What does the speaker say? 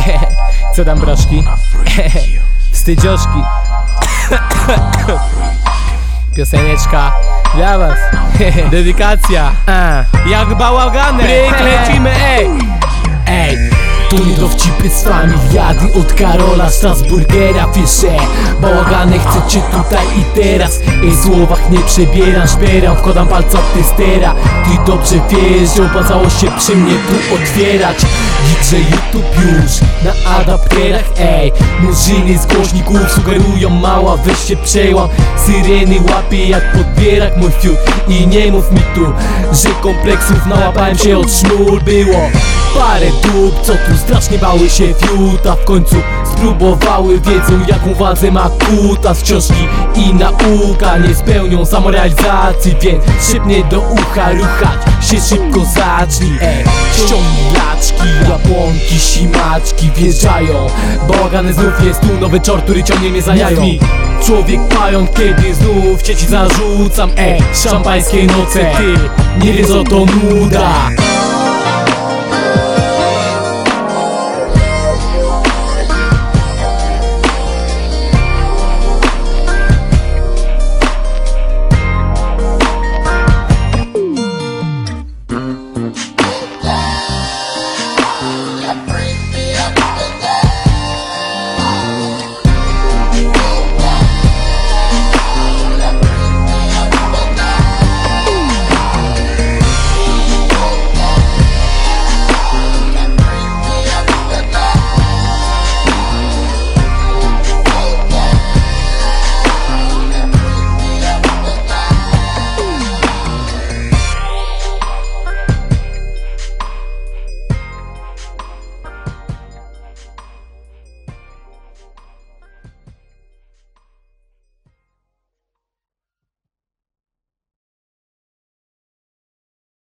Co tam broszki? Wstydzioszki Pioseneczka dla was. Dedykacja. A, Jak bałagany Bryk lecimy, ej. Ej, to nie dowcipy z od Karola Strasburgera. Pisze, bałagane chcecie tutaj i teraz. Ej, słowach nie przebieram, szperam, wkładam palca w testera. Ty dobrze wiesz, że opłacało się przy mnie tu otwierać. Liczę YouTube już na adapterach, ej. Murzyny z głośników sugerują mała, weź się przejłam Syreny łapie jak podbierak mój fiut. I nie mów mi tu, że kompleksów nałapałem się od sznur. Było Parę dup, co tu strasznie bały się fiut A w końcu spróbowały, wiedzą jaką władzę ma kutas Książki i nauka nie spełnią samorealizacji Więc szybnie do ucha ruchać się szybko zacznij. Ej, ściągnij laczki, japonki, simaczki wjeżdżają Bałagany znów jest tu, nowy czort, który ciągnie mnie za jajo. Człowiek pająk, kiedy znów cię ci zarzucam Ej, szampańskie noce, ty nie wiesz o to nuda